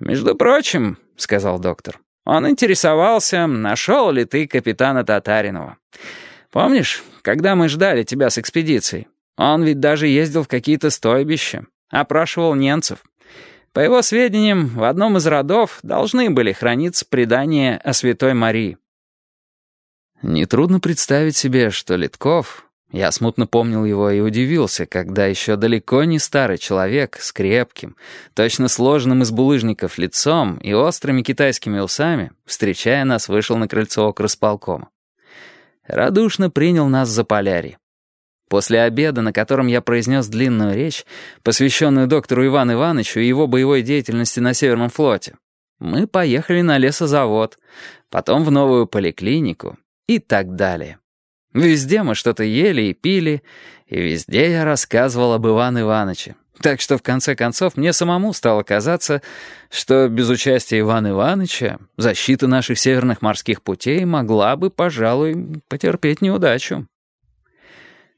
«Между прочим», — сказал доктор, — «он интересовался, нашел ли ты капитана Татаринова. Помнишь, когда мы ждали тебя с экспедицией? Он ведь даже ездил в какие-то стойбища, опрашивал немцев. По его сведениям, в одном из родов должны были храниться предания о Святой Марии». Нетрудно представить себе, что Литков, я смутно помнил его и удивился, когда еще далеко не старый человек с крепким, точно сложенным из булыжников лицом и острыми китайскими усами, встречая нас, вышел на крыльцо окрысполкома. Радушно принял нас за полярий. После обеда, на котором я произнес длинную речь, посвященную доктору Ивану Ивановичу и его боевой деятельности на Северном флоте, мы поехали на лесозавод, потом в новую поликлинику и так далее. Везде мы что-то ели и пили, и везде я рассказывал об Иване Ивановиче. Так что в конце концов мне самому стало казаться, что без участия Ивана Ивановича защита наших северных морских путей могла бы, пожалуй, потерпеть неудачу.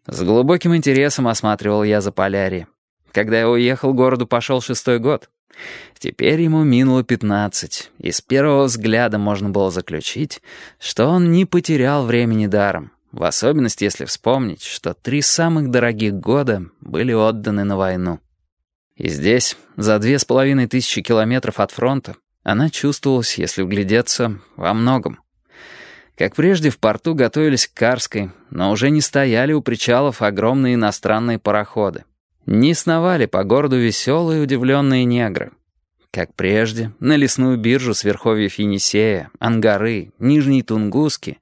С глубоким интересом осматривал я за полярье. Когда я уехал, городу пошел шестой год. Теперь ему минуло пятнадцать, и с первого взгляда можно было заключить, что он не потерял времени даром. В особенности, если вспомнить, что три самых дорогих года были отданы на войну. И здесь, за две с половиной тысячи километров от фронта, она чувствовалась, если углядеться, во многом. Как прежде, в порту готовились к Карской, но уже не стояли у причалов огромные иностранные пароходы. Не сновали по городу веселые удивленные негры. Как прежде, на лесную биржу с верховьев Енисея, Ангары, Нижней Тунгуски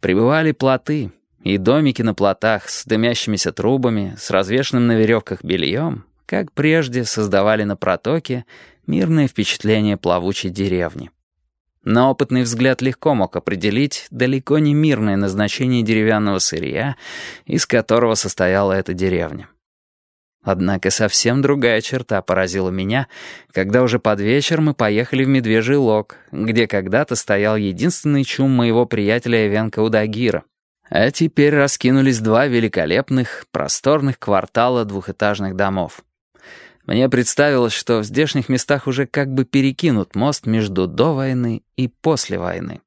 прибывали плоты, и домики на плотах с дымящимися трубами, с развешенным на веревках бельем, как прежде создавали на протоке мирное впечатление плавучей деревни. Но опытный взгляд легко мог определить далеко не мирное назначение деревянного сырья, из которого состояла эта деревня. Однако совсем другая черта поразила меня, когда уже под вечер мы поехали в Медвежий Лог, где когда-то стоял единственный чум моего приятеля Эвенка Удагира. А теперь раскинулись два великолепных, просторных квартала двухэтажных домов. Мне представилось, что в здешних местах уже как бы перекинут мост между до войны и после войны.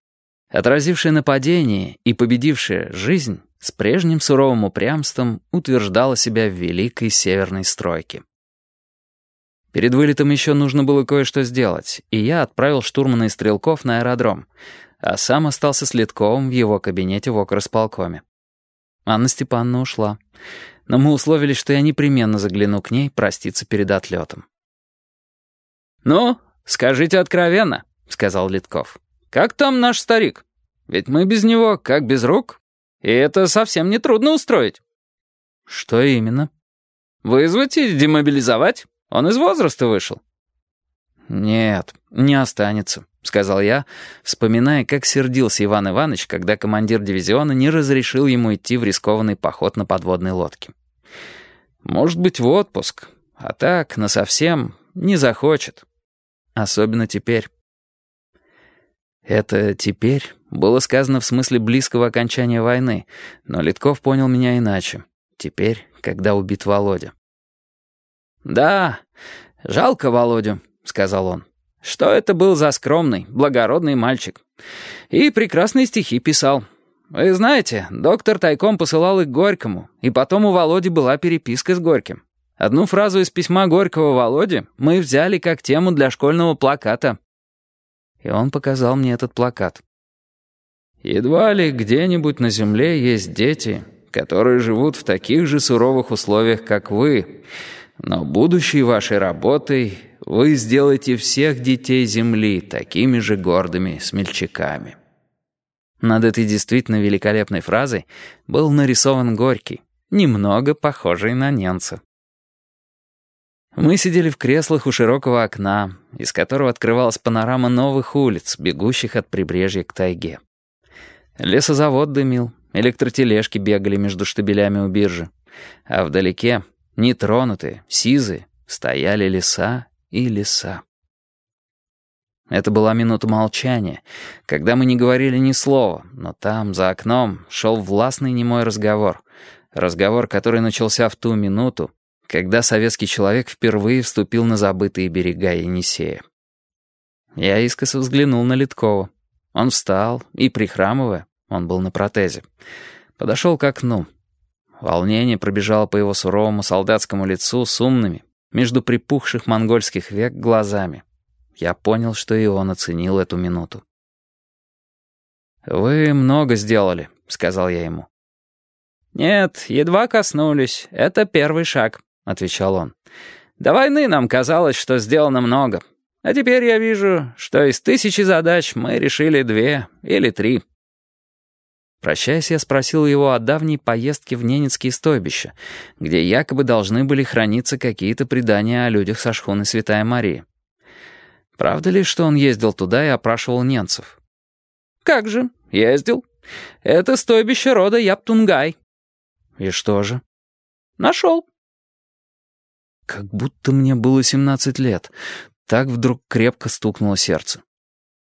Отразившая нападение и победившая жизнь с прежним суровым упрямством утверждала себя в великой северной стройке. Перед вылетом еще нужно было кое-что сделать, и я отправил штурмана и стрелков на аэродром, а сам остался с Литковым в его кабинете в окросполкоме. Анна Степановна ушла, но мы условились, что я непременно загляну к ней проститься перед отлетом. «Ну, скажите откровенно», — сказал Литков. «Как там наш старик? Ведь мы без него как без рук». И это совсем не трудно устроить. Что именно? Вызвать и демобилизовать. Он из возраста вышел. Нет, не останется, сказал я, вспоминая, как сердился Иван Иванович, когда командир дивизиона не разрешил ему идти в рискованный поход на подводной лодке. Может быть, в отпуск, а так, насовсем, не захочет. Особенно теперь. Это теперь было сказано в смысле близкого окончания войны, но Литков понял меня иначе. Теперь, когда убит Володя. «Да, жалко Володю», — сказал он. «Что это был за скромный, благородный мальчик? И прекрасные стихи писал. Вы знаете, доктор тайком посылал их Горькому, и потом у Володи была переписка с Горьким. Одну фразу из письма Горького Володе мы взяли как тему для школьного плаката и он показал мне этот плакат. «Едва ли где-нибудь на земле есть дети, которые живут в таких же суровых условиях, как вы, но будущей вашей работой вы сделаете всех детей Земли такими же гордыми смельчаками». Над этой действительно великолепной фразой был нарисован Горький, немного похожий на немца. Мы сидели в креслах у широкого окна, из которого открывалась панорама новых улиц, бегущих от прибрежья к тайге. Лесозавод дымил, электротележки бегали между штабелями у биржи, а вдалеке, нетронутые, сизые, стояли леса и леса. Это была минута молчания, когда мы не говорили ни слова, но там, за окном, шел властный немой разговор. Разговор, который начался в ту минуту, когда советский человек впервые вступил на забытые берега Енисея. Я искоса взглянул на Литкова. Он встал и, прихрамывая, он был на протезе, подошел к окну. Волнение пробежало по его суровому солдатскому лицу с умными, между припухших монгольских век глазами. Я понял, что и он оценил эту минуту. «Вы много сделали», — сказал я ему. «Нет, едва коснулись. Это первый шаг», — отвечал он. «До войны нам казалось, что сделано много. А теперь я вижу, что из тысячи задач мы решили две или три». Прощаясь, я спросил его о давней поездке в Ненецкие стойбища, где якобы должны были храниться какие-то предания о людях со шхуны Святая Мария. Правда ли, что он ездил туда и опрашивал немцев? «Как же, ездил. Это стойбище рода Яптунгай». «И что же?» «Нашел». Как будто мне было 17 лет. Так вдруг крепко стукнуло сердце.